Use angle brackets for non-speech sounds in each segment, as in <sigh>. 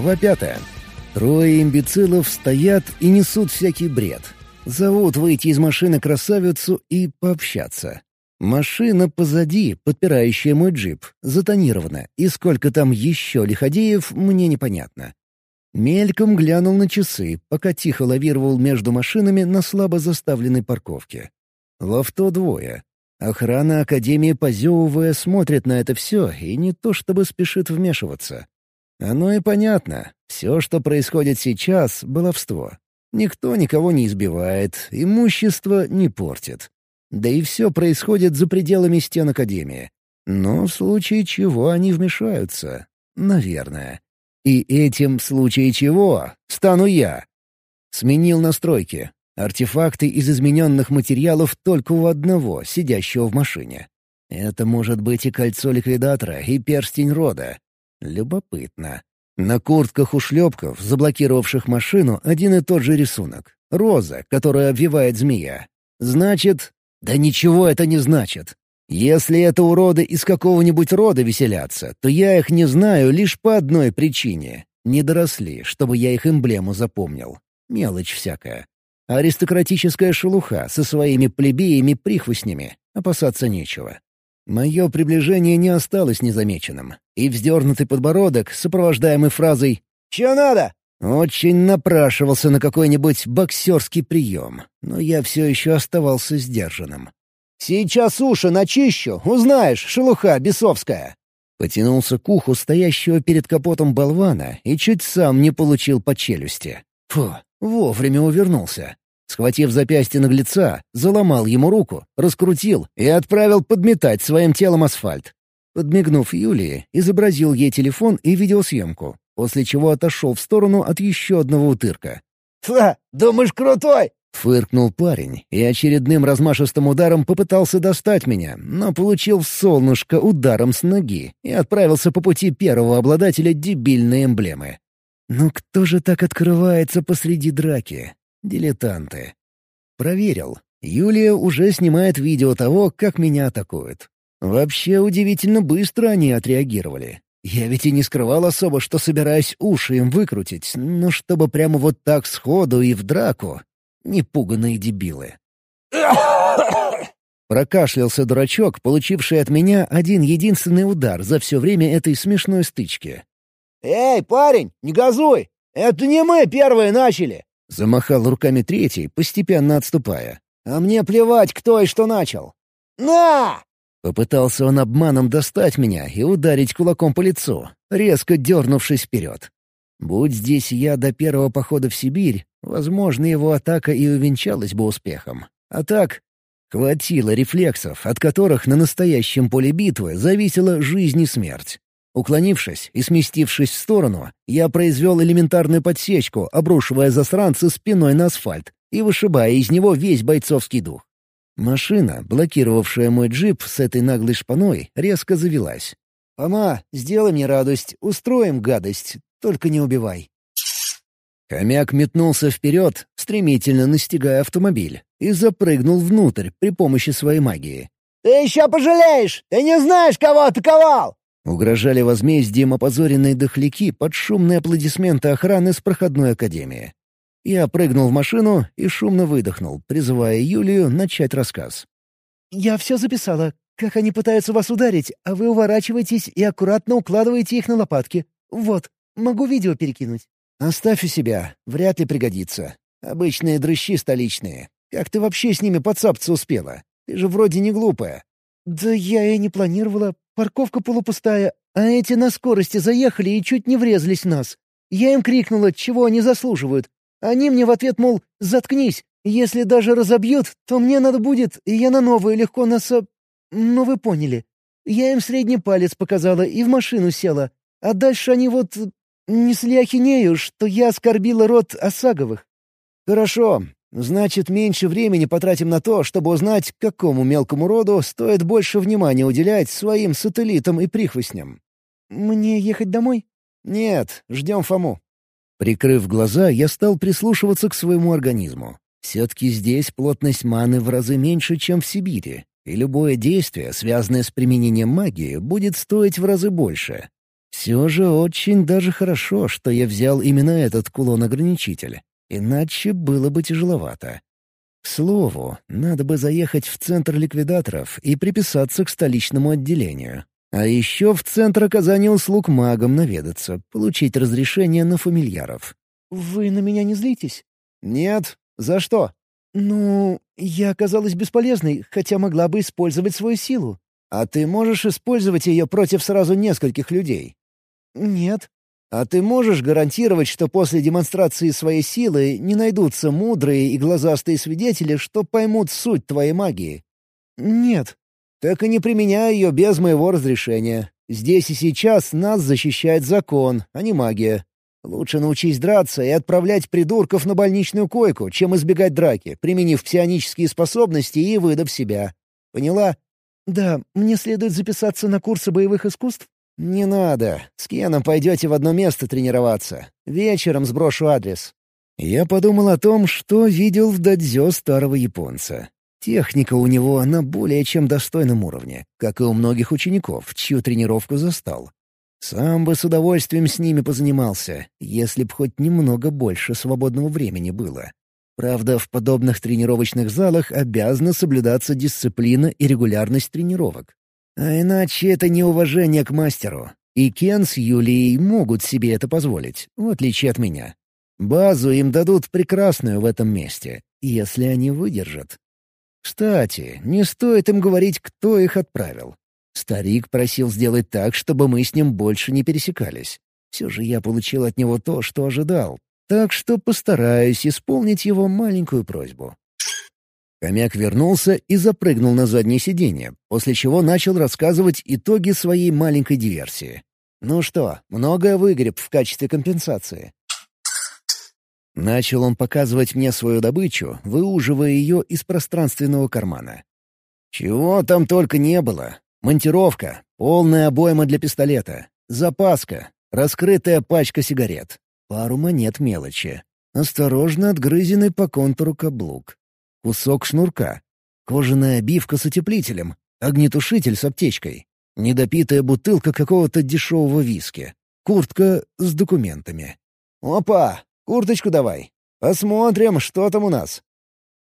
Глава пятая. Трое имбецилов стоят и несут всякий бред. Зовут выйти из машины красавицу и пообщаться. Машина позади, подпирающая мой джип, затонирована, и сколько там еще лиходеев, мне непонятно. Мельком глянул на часы, пока тихо лавировал между машинами на слабо заставленной парковке. В авто двое. Охрана Академии, позевывая, смотрит на это все и не то чтобы спешит вмешиваться. Оно и понятно. Все, что происходит сейчас — баловство. Никто никого не избивает, имущество не портит. Да и все происходит за пределами стен Академии. Но в случае чего они вмешаются. Наверное. И этим в случае чего стану я. Сменил настройки. Артефакты из измененных материалов только у одного, сидящего в машине. Это может быть и кольцо ликвидатора, и перстень рода. Любопытно. На куртках у шлепков, заблокировавших машину, один и тот же рисунок. Роза, которая обвивает змея. Значит... Да ничего это не значит. Если это уроды из какого-нибудь рода веселятся, то я их не знаю лишь по одной причине. Не доросли, чтобы я их эмблему запомнил. Мелочь всякая. Аристократическая шелуха со своими плебеями-прихвостнями. Опасаться нечего. Мое приближение не осталось незамеченным, и вздернутый подбородок, сопровождаемый фразой «Чё надо?» очень напрашивался на какой-нибудь боксерский прием, но я все еще оставался сдержанным. «Сейчас уши начищу, узнаешь, шелуха бесовская!» Потянулся к уху стоящего перед капотом болвана и чуть сам не получил по челюсти. Фу, вовремя увернулся. Схватив запястье наглеца, заломал ему руку, раскрутил и отправил подметать своим телом асфальт. Подмигнув Юлии, изобразил ей телефон и видеосъемку, после чего отошел в сторону от еще одного утырка. «Ха, думаешь, крутой?» — фыркнул парень и очередным размашистым ударом попытался достать меня, но получил в солнышко ударом с ноги и отправился по пути первого обладателя дебильной эмблемы. «Ну кто же так открывается посреди драки? Дилетанты. Проверил. Юлия уже снимает видео того, как меня атакуют. Вообще удивительно быстро они отреагировали. Я ведь и не скрывал особо, что собираюсь уши им выкрутить, но чтобы прямо вот так сходу и в драку. Непуганные дебилы. Прокашлялся дурачок, получивший от меня один единственный удар за все время этой смешной стычки. «Эй, парень, не газуй! Это не мы первые начали! Замахал руками третий, постепенно отступая. «А мне плевать, кто и что начал!» «На!» Попытался он обманом достать меня и ударить кулаком по лицу, резко дернувшись вперед. Будь здесь я до первого похода в Сибирь, возможно, его атака и увенчалась бы успехом. А так, хватило рефлексов, от которых на настоящем поле битвы зависела жизнь и смерть. Уклонившись и сместившись в сторону, я произвел элементарную подсечку, обрушивая засранца спиной на асфальт и вышибая из него весь бойцовский дух. Машина, блокировавшая мой джип с этой наглой шпаной, резко завелась. «Пома, сделай мне радость, устроим гадость, только не убивай». Хомяк метнулся вперед, стремительно настигая автомобиль, и запрыгнул внутрь при помощи своей магии. «Ты еще пожалеешь! Ты не знаешь, кого атаковал!» Угрожали возмездием опозоренные дохляки под шумные аплодисменты охраны с проходной академии. Я прыгнул в машину и шумно выдохнул, призывая Юлию начать рассказ. «Я все записала. Как они пытаются вас ударить, а вы уворачиваетесь и аккуратно укладываете их на лопатки. Вот, могу видео перекинуть». «Оставь у себя. Вряд ли пригодится. Обычные дрыщи столичные. Как ты вообще с ними подцапаться успела? Ты же вроде не глупая». «Да я и не планировала. Парковка полупустая, а эти на скорости заехали и чуть не врезались в нас. Я им крикнула, чего они заслуживают. Они мне в ответ, мол, «Заткнись! Если даже разобьют, то мне надо будет, и я на новую легко нас... Ну, вы поняли. Я им средний палец показала и в машину села. А дальше они вот... несли ахинею, что я оскорбила род Осаговых. Хорошо, Значит, меньше времени потратим на то, чтобы узнать, какому мелкому роду стоит больше внимания уделять своим сателлитам и прихвостням. Мне ехать домой? Нет, ждем Фому. Прикрыв глаза, я стал прислушиваться к своему организму. Все-таки здесь плотность маны в разы меньше, чем в Сибири, и любое действие, связанное с применением магии, будет стоить в разы больше. Все же очень даже хорошо, что я взял именно этот кулон-ограничитель. Иначе было бы тяжеловато. К слову, надо бы заехать в центр ликвидаторов и приписаться к столичному отделению. А еще в центр оказания услуг магам наведаться, получить разрешение на фамильяров. «Вы на меня не злитесь?» «Нет. За что?» «Ну, я оказалась бесполезной, хотя могла бы использовать свою силу». «А ты можешь использовать ее против сразу нескольких людей?» «Нет». «А ты можешь гарантировать, что после демонстрации своей силы не найдутся мудрые и глазастые свидетели, что поймут суть твоей магии?» «Нет». «Так и не применяй ее без моего разрешения. Здесь и сейчас нас защищает закон, а не магия. Лучше научись драться и отправлять придурков на больничную койку, чем избегать драки, применив псионические способности и выдав себя. Поняла?» «Да, мне следует записаться на курсы боевых искусств?» «Не надо. С Кеном пойдете в одно место тренироваться. Вечером сброшу адрес». Я подумал о том, что видел в дадзё старого японца. Техника у него на более чем достойном уровне, как и у многих учеников, чью тренировку застал. Сам бы с удовольствием с ними позанимался, если б хоть немного больше свободного времени было. Правда, в подобных тренировочных залах обязана соблюдаться дисциплина и регулярность тренировок. А иначе это неуважение к мастеру. И Кен с Юлией могут себе это позволить, в отличие от меня. Базу им дадут прекрасную в этом месте, если они выдержат. Кстати, не стоит им говорить, кто их отправил. Старик просил сделать так, чтобы мы с ним больше не пересекались. Все же я получил от него то, что ожидал, так что постараюсь исполнить его маленькую просьбу. Хомяк вернулся и запрыгнул на заднее сиденье, после чего начал рассказывать итоги своей маленькой диверсии. «Ну что, многое выгреб в качестве компенсации?» Начал он показывать мне свою добычу, выуживая ее из пространственного кармана. Чего там только не было. Монтировка, полная обойма для пистолета, запаска, раскрытая пачка сигарет, пару монет мелочи, осторожно отгрызенный по контуру каблук, кусок шнурка, кожаная обивка с утеплителем, огнетушитель с аптечкой, недопитая бутылка какого-то дешевого виски, куртка с документами. «Опа! Курточку давай! Посмотрим, что там у нас!»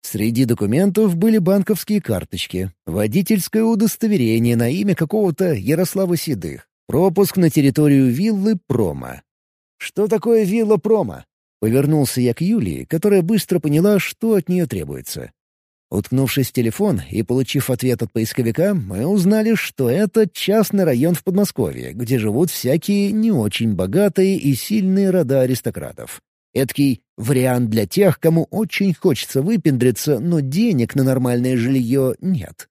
Среди документов были банковские карточки, водительское удостоверение на имя какого-то Ярослава Седых, пропуск на территорию виллы Прома. «Что такое вилла Прома?» Повернулся я к Юлии, которая быстро поняла, что от нее требуется. Уткнувшись в телефон и получив ответ от поисковика, мы узнали, что это частный район в Подмосковье, где живут всякие не очень богатые и сильные рода аристократов. Эдакий вариант для тех, кому очень хочется выпендриться, но денег на нормальное жилье нет.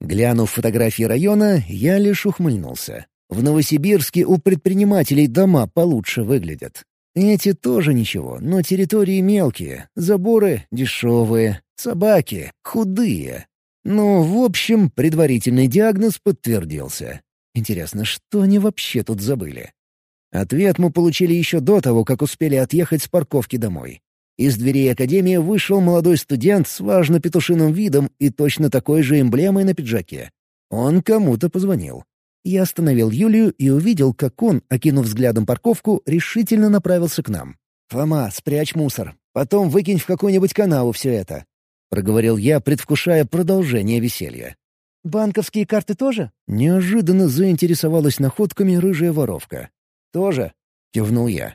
Глянув фотографии района, я лишь ухмыльнулся. В Новосибирске у предпринимателей дома получше выглядят. Эти тоже ничего, но территории мелкие, заборы дешевые, собаки худые. Ну, в общем, предварительный диагноз подтвердился. Интересно, что они вообще тут забыли? Ответ мы получили еще до того, как успели отъехать с парковки домой. Из дверей академии вышел молодой студент с важно петушиным видом и точно такой же эмблемой на пиджаке. Он кому-то позвонил. Я остановил Юлию и увидел, как он, окинув взглядом парковку, решительно направился к нам. «Фома, спрячь мусор. Потом выкинь в какую-нибудь канаву все это», — проговорил я, предвкушая продолжение веселья. «Банковские карты тоже?» Неожиданно заинтересовалась находками рыжая воровка. «Тоже?» — кивнул я.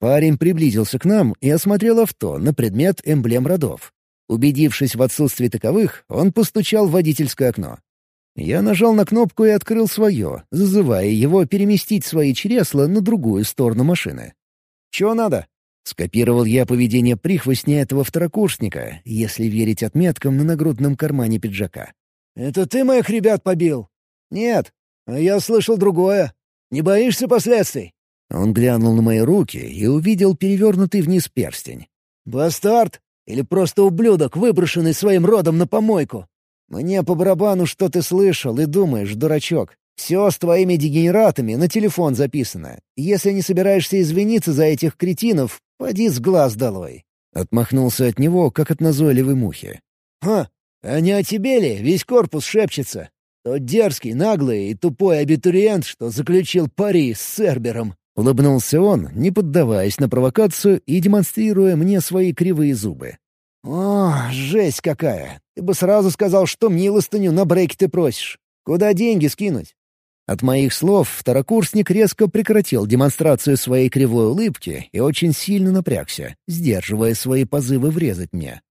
Парень приблизился к нам и осмотрел авто на предмет эмблем родов. Убедившись в отсутствии таковых, он постучал в водительское окно. Я нажал на кнопку и открыл свое, зазывая его переместить свои чресла на другую сторону машины. «Чего надо?» Скопировал я поведение прихвостня этого второкурсника, если верить отметкам на нагрудном кармане пиджака. «Это ты моих ребят побил?» «Нет, я слышал другое. Не боишься последствий?» Он глянул на мои руки и увидел перевернутый вниз перстень. «Бастард? Или просто ублюдок, выброшенный своим родом на помойку?» «Мне по барабану, что ты слышал и думаешь, дурачок. Все с твоими дегенератами на телефон записано. Если не собираешься извиниться за этих кретинов, поди с глаз долой». Отмахнулся от него, как от назойливой мухи. «Ха, а не о тебе ли весь корпус шепчется? Тот дерзкий, наглый и тупой абитуриент, что заключил пари с Сербером. Улыбнулся он, не поддаваясь на провокацию и демонстрируя мне свои кривые зубы. «О, жесть какая! Ты бы сразу сказал, что милостыню на брейк ты просишь. Куда деньги скинуть?» От моих слов второкурсник резко прекратил демонстрацию своей кривой улыбки и очень сильно напрягся, сдерживая свои позывы врезать мне.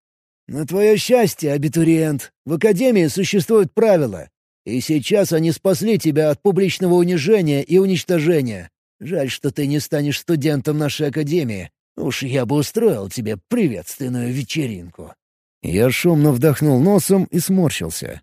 «На твое счастье, абитуриент, в Академии существуют правила, и сейчас они спасли тебя от публичного унижения и уничтожения. Жаль, что ты не станешь студентом нашей Академии, Уж я бы устроил тебе приветственную вечеринку». Я шумно вдохнул носом и сморщился.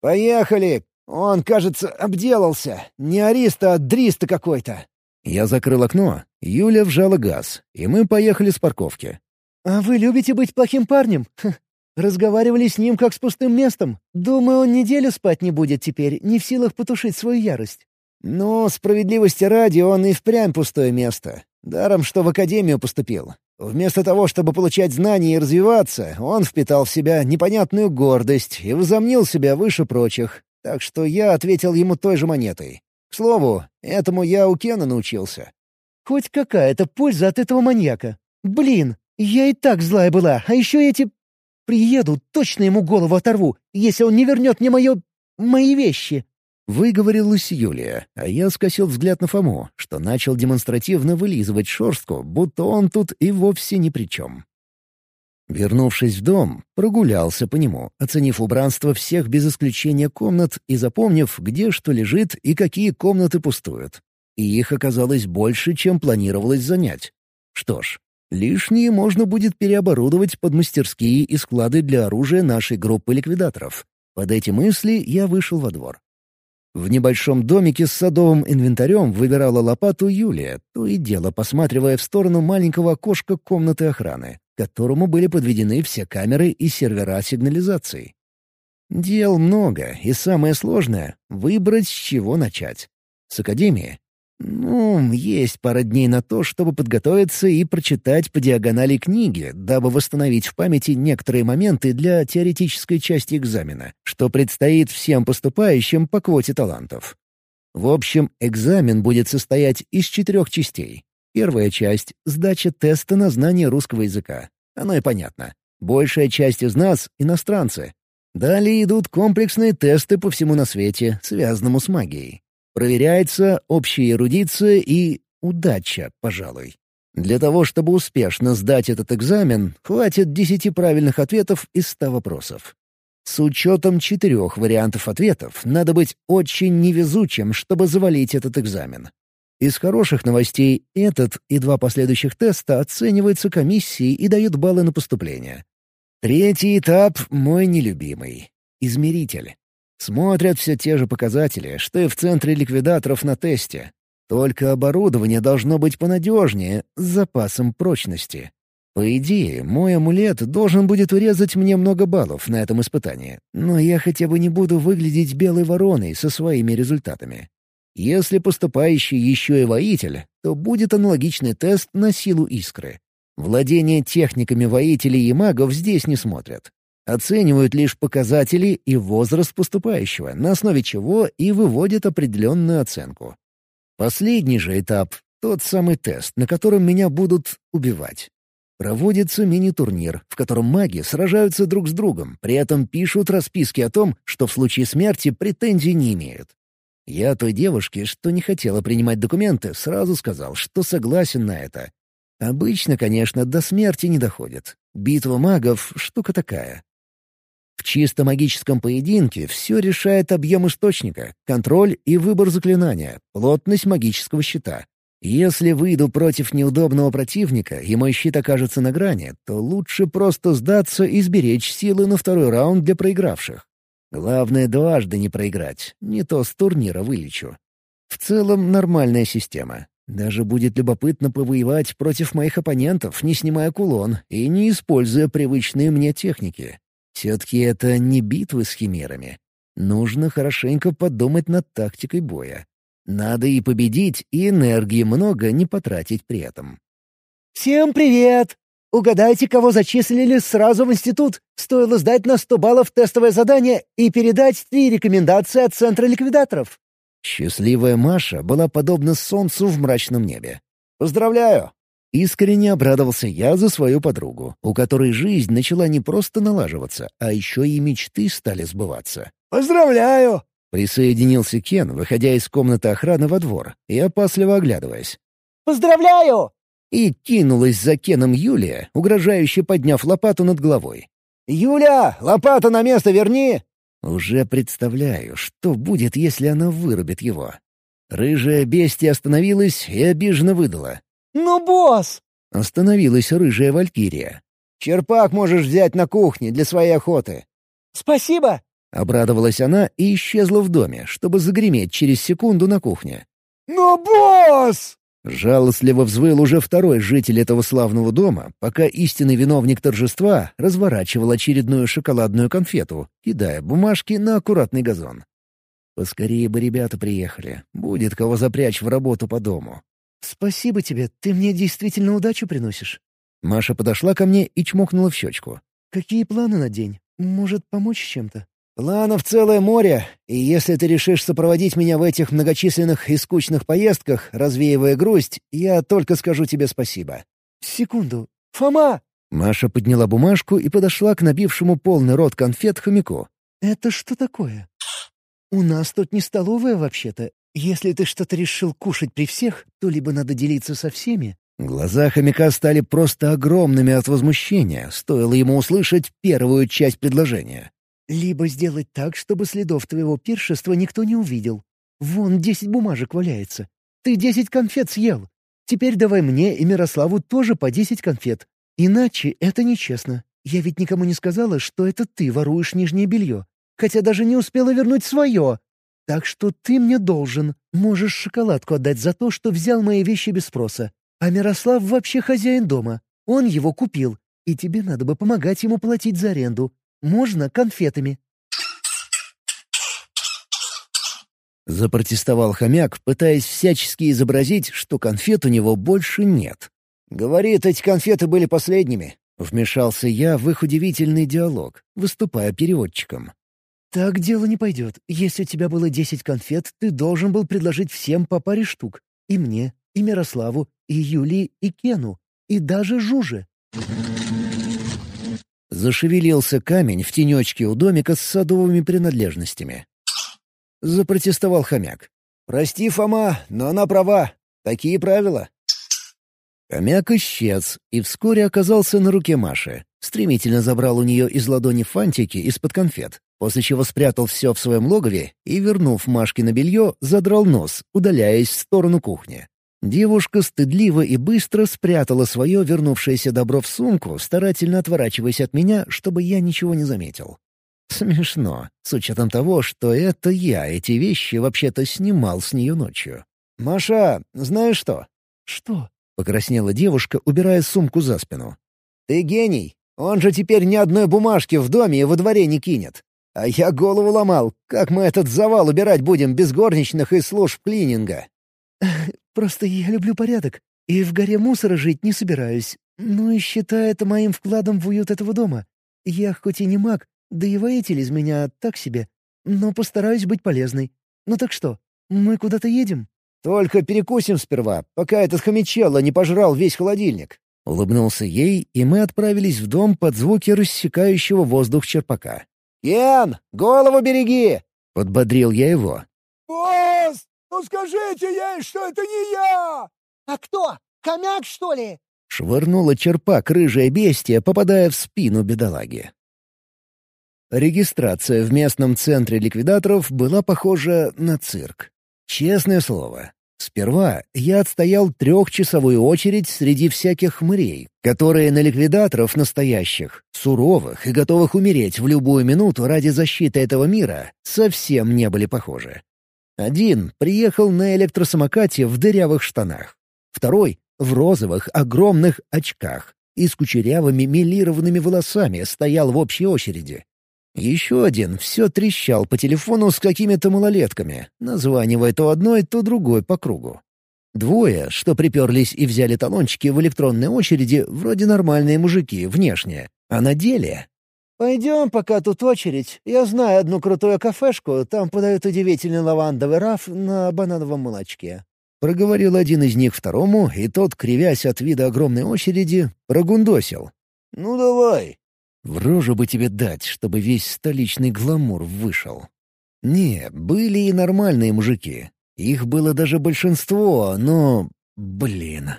«Поехали! Он, кажется, обделался. Не ариста, а дриста какой-то». Я закрыл окно, Юля вжала газ, и мы поехали с парковки. «А вы любите быть плохим парнем? Ха, разговаривали с ним как с пустым местом. Думаю, он неделю спать не будет теперь, не в силах потушить свою ярость». «Ну, справедливости ради, он и впрямь пустое место. Даром, что в академию поступил. Вместо того, чтобы получать знания и развиваться, он впитал в себя непонятную гордость и возомнил себя выше прочих. Так что я ответил ему той же монетой. К слову, этому я у Кена научился. «Хоть какая-то польза от этого маньяка. Блин, я и так злая была, а еще эти... Приеду, точно ему голову оторву, если он не вернет мне мое... мои вещи». Выговорилась Юлия, а я скосил взгляд на Фому, что начал демонстративно вылизывать шорстку, будто он тут и вовсе ни при чем. Вернувшись в дом, прогулялся по нему, оценив убранство всех без исключения комнат и запомнив, где что лежит и какие комнаты пустуют. И их оказалось больше, чем планировалось занять. Что ж, лишние можно будет переоборудовать под мастерские и склады для оружия нашей группы ликвидаторов. Под эти мысли я вышел во двор. В небольшом домике с садовым инвентарем выбирала лопату Юлия, то и дело посматривая в сторону маленького окошка комнаты охраны, которому были подведены все камеры и сервера сигнализации. Дел много, и самое сложное — выбрать, с чего начать. С Академии? Ну, есть пара дней на то, чтобы подготовиться и прочитать по диагонали книги, дабы восстановить в памяти некоторые моменты для теоретической части экзамена, что предстоит всем поступающим по квоте талантов. В общем, экзамен будет состоять из четырех частей. Первая часть — сдача теста на знание русского языка. Оно и понятно. Большая часть из нас — иностранцы. Далее идут комплексные тесты по всему на свете, связанному с магией. Проверяется общая эрудиция и удача, пожалуй. Для того, чтобы успешно сдать этот экзамен, хватит десяти правильных ответов из ста вопросов. С учетом четырех вариантов ответов надо быть очень невезучим, чтобы завалить этот экзамен. Из хороших новостей этот и два последующих теста оцениваются комиссией и дают баллы на поступление. Третий этап — мой нелюбимый — измеритель. Смотрят все те же показатели, что и в центре ликвидаторов на тесте. Только оборудование должно быть понадежнее, с запасом прочности. По идее, мой амулет должен будет урезать мне много баллов на этом испытании, но я хотя бы не буду выглядеть белой вороной со своими результатами. Если поступающий еще и воитель, то будет аналогичный тест на силу искры. Владение техниками воителей и магов здесь не смотрят. Оценивают лишь показатели и возраст поступающего, на основе чего и выводят определенную оценку. Последний же этап — тот самый тест, на котором меня будут убивать. Проводится мини-турнир, в котором маги сражаются друг с другом, при этом пишут расписки о том, что в случае смерти претензий не имеют. Я той девушке, что не хотела принимать документы, сразу сказал, что согласен на это. Обычно, конечно, до смерти не доходит. Битва магов — штука такая. В чисто магическом поединке все решает объем источника, контроль и выбор заклинания, плотность магического щита. Если выйду против неудобного противника, и мой щит окажется на грани, то лучше просто сдаться и сберечь силы на второй раунд для проигравших. Главное дважды не проиграть, не то с турнира вылечу. В целом нормальная система. Даже будет любопытно повоевать против моих оппонентов, не снимая кулон и не используя привычные мне техники. Все-таки это не битвы с химерами. Нужно хорошенько подумать над тактикой боя. Надо и победить, и энергии много не потратить при этом. «Всем привет! Угадайте, кого зачислили сразу в институт. Стоило сдать на 100 баллов тестовое задание и передать три рекомендации от Центра ликвидаторов». Счастливая Маша была подобна солнцу в мрачном небе. «Поздравляю!» Искренне обрадовался я за свою подругу, у которой жизнь начала не просто налаживаться, а еще и мечты стали сбываться. «Поздравляю!» Присоединился Кен, выходя из комнаты охраны во двор и опасливо оглядываясь. «Поздравляю!» И кинулась за Кеном Юлия, угрожающе подняв лопату над головой. «Юля, лопату на место верни!» Уже представляю, что будет, если она вырубит его. Рыжая бестия остановилась и обиженно выдала. «Ну, босс!» Остановилась рыжая валькирия. «Черпак можешь взять на кухне для своей охоты». «Спасибо!» Обрадовалась она и исчезла в доме, чтобы загреметь через секунду на кухне. «Но, босс!» Жалостливо взвыл уже второй житель этого славного дома, пока истинный виновник торжества разворачивал очередную шоколадную конфету, кидая бумажки на аккуратный газон. Поскорее бы ребята приехали. Будет кого запрячь в работу по дому. «Спасибо тебе, ты мне действительно удачу приносишь». Маша подошла ко мне и чмокнула в щечку. «Какие планы на день? Может, помочь чем-то?» «Планов целое море, и если ты решишь сопроводить меня в этих многочисленных и скучных поездках, развеивая грусть, я только скажу тебе спасибо». «Секунду. Фома!» Маша подняла бумажку и подошла к набившему полный рот конфет хомяку. «Это что такое?» «У нас тут не столовая вообще-то. Если ты что-то решил кушать при всех, то либо надо делиться со всеми». Глаза хомяка стали просто огромными от возмущения, стоило ему услышать первую часть предложения. Либо сделать так, чтобы следов твоего пиршества никто не увидел. Вон десять бумажек валяется. Ты десять конфет съел. Теперь давай мне и Мирославу тоже по десять конфет. Иначе это нечестно. Я ведь никому не сказала, что это ты воруешь нижнее белье. Хотя даже не успела вернуть свое. Так что ты мне должен. Можешь шоколадку отдать за то, что взял мои вещи без спроса. А Мирослав вообще хозяин дома. Он его купил. И тебе надо бы помогать ему платить за аренду. Можно конфетами». Запротестовал хомяк, пытаясь всячески изобразить, что конфет у него больше нет. «Говорит, эти конфеты были последними». Вмешался я в их удивительный диалог, выступая переводчиком. «Так дело не пойдет. Если у тебя было десять конфет, ты должен был предложить всем по паре штук. И мне, и Мирославу, и Юлии, и Кену, и даже Жуже». Зашевелился камень в тенечке у домика с садовыми принадлежностями. Запротестовал хомяк. «Прости, Фома, но она права. Такие правила». Хомяк исчез и вскоре оказался на руке Маши. Стремительно забрал у нее из ладони фантики из-под конфет, после чего спрятал все в своем логове и, вернув Машке на белье, задрал нос, удаляясь в сторону кухни. Девушка стыдливо и быстро спрятала свое вернувшееся добро в сумку, старательно отворачиваясь от меня, чтобы я ничего не заметил. Смешно, с учетом того, что это я эти вещи вообще-то снимал с нее ночью. «Маша, знаешь что?» «Что?» — покраснела девушка, убирая сумку за спину. «Ты гений. Он же теперь ни одной бумажки в доме и во дворе не кинет. А я голову ломал, как мы этот завал убирать будем без горничных и служб клининга. <laughs> Просто я люблю порядок, и в горе мусора жить не собираюсь. Ну и считаю это моим вкладом в уют этого дома. Я хоть и не маг, да и воитель из меня так себе, но постараюсь быть полезной. Ну так что, мы куда-то едем?» «Только перекусим сперва, пока этот хомячелло не пожрал весь холодильник». Улыбнулся ей, и мы отправились в дом под звуки рассекающего воздух черпака. «Кен, голову береги!» — подбодрил я его. «Босс, ну скажите ей, что это не я!» «А кто? Хомяк, что ли?» Швырнула черпак рыжая бестия, попадая в спину бедолаги. Регистрация в местном центре ликвидаторов была похожа на цирк. Честное слово. Сперва я отстоял трехчасовую очередь среди всяких хмырей, которые на ликвидаторов настоящих, суровых и готовых умереть в любую минуту ради защиты этого мира, совсем не были похожи. Один приехал на электросамокате в дырявых штанах. Второй — в розовых огромных очках и с кучерявыми милированными волосами стоял в общей очереди. Еще один все трещал по телефону с какими-то малолетками, названивая то одной, то другой по кругу. Двое, что приперлись и взяли талончики в электронной очереди, вроде нормальные мужики, внешне. А на деле... «Пойдем, пока тут очередь. Я знаю одну крутую кафешку, там подают удивительный лавандовый раф на банановом молочке». Проговорил один из них второму, и тот, кривясь от вида огромной очереди, прогундосил. «Ну давай». В рожу бы тебе дать, чтобы весь столичный гламур вышел. Не, были и нормальные мужики. Их было даже большинство, но... Блин.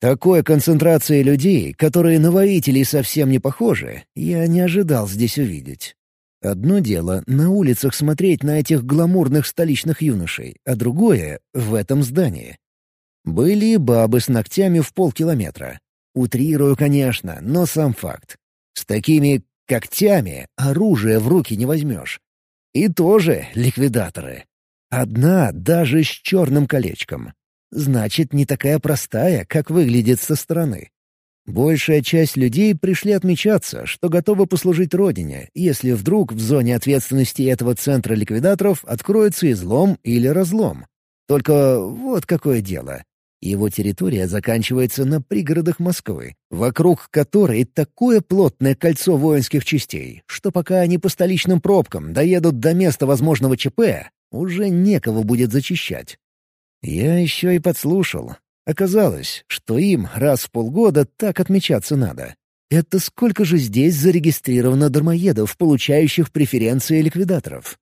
Такой концентрации людей, которые на воителей совсем не похожи, я не ожидал здесь увидеть. Одно дело — на улицах смотреть на этих гламурных столичных юношей, а другое — в этом здании. Были и бабы с ногтями в полкилометра. Утрирую, конечно, но сам факт. С такими когтями оружие в руки не возьмешь. И тоже ликвидаторы. Одна даже с черным колечком. Значит, не такая простая, как выглядит со стороны. Большая часть людей пришли отмечаться, что готовы послужить Родине, если вдруг в зоне ответственности этого центра ликвидаторов откроется излом или разлом. Только вот какое дело. Его территория заканчивается на пригородах Москвы, вокруг которой такое плотное кольцо воинских частей, что пока они по столичным пробкам доедут до места возможного ЧП, уже некого будет зачищать. Я еще и подслушал. Оказалось, что им раз в полгода так отмечаться надо. Это сколько же здесь зарегистрировано дармоедов, получающих преференции ликвидаторов?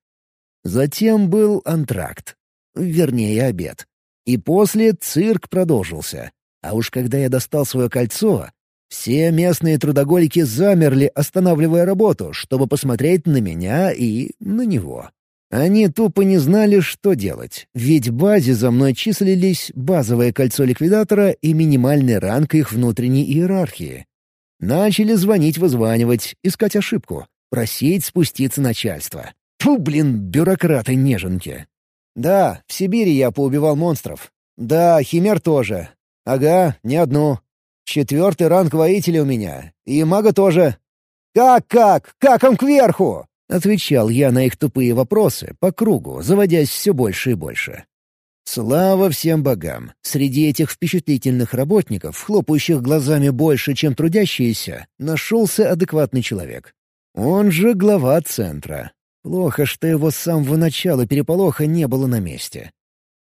Затем был антракт. Вернее, обед. И после цирк продолжился. А уж когда я достал свое кольцо, все местные трудоголики замерли, останавливая работу, чтобы посмотреть на меня и на него. Они тупо не знали, что делать, ведь базе за мной числились базовое кольцо ликвидатора и минимальный ранг их внутренней иерархии. Начали звонить-вызванивать, искать ошибку, просить спуститься начальство. Фу, блин, бюрократы-неженки. Да, в Сибири я поубивал монстров. Да, химер тоже. Ага, не одну. Четвертый ранг воителя у меня. И мага тоже. «Как-как? Как он кверху?» — отвечал я на их тупые вопросы по кругу, заводясь все больше и больше. Слава всем богам! Среди этих впечатлительных работников, хлопающих глазами больше, чем трудящиеся, нашелся адекватный человек. Он же глава центра. Плохо, что его с самого начала переполоха не было на месте.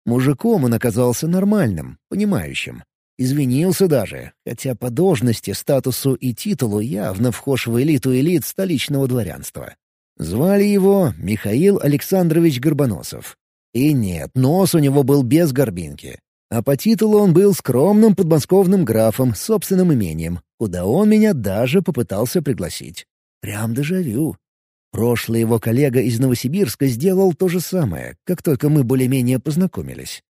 Мужиком он оказался нормальным, понимающим. Извинился даже, хотя по должности, статусу и титулу явно вхож в элиту элит столичного дворянства. Звали его Михаил Александрович Горбоносов. И нет, нос у него был без горбинки. А по титулу он был скромным подмосковным графом с собственным имением, куда он меня даже попытался пригласить. Прям дежавю. Прошлый его коллега из Новосибирска сделал то же самое, как только мы более-менее познакомились.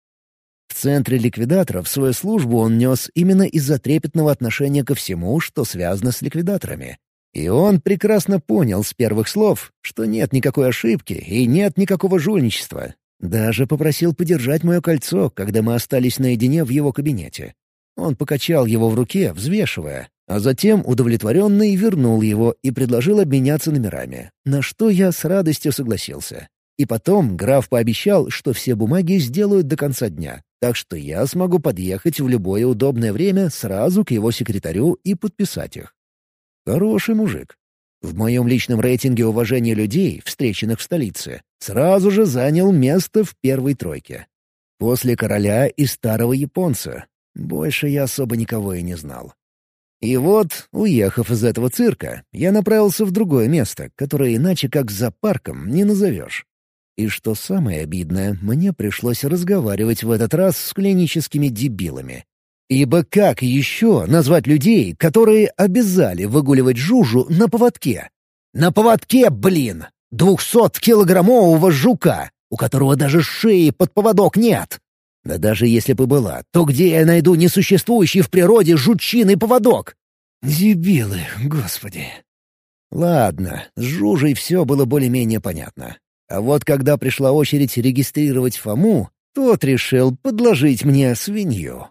В центре ликвидаторов свою службу он нес именно из-за трепетного отношения ко всему, что связано с ликвидаторами. И он прекрасно понял с первых слов, что нет никакой ошибки и нет никакого жульничества. Даже попросил подержать мое кольцо, когда мы остались наедине в его кабинете. Он покачал его в руке, взвешивая, а затем, удовлетворенный, вернул его и предложил обменяться номерами, на что я с радостью согласился. И потом граф пообещал, что все бумаги сделают до конца дня, так что я смогу подъехать в любое удобное время сразу к его секретарю и подписать их. Хороший мужик. В моем личном рейтинге уважения людей, встреченных в столице, сразу же занял место в первой тройке. После короля и старого японца. Больше я особо никого и не знал. И вот, уехав из этого цирка, я направился в другое место, которое иначе как за парком не назовешь. И что самое обидное, мне пришлось разговаривать в этот раз с клиническими дебилами. Ибо как еще назвать людей, которые обязали выгуливать Жужу на поводке? На поводке, блин! Двухсот-килограммового жука, у которого даже шеи под поводок нет. Да даже если бы была, то где я найду несуществующий в природе жучиный поводок? Дебилы, господи. Ладно, с Жужей все было более-менее понятно. А вот когда пришла очередь регистрировать Фому, тот решил подложить мне свинью.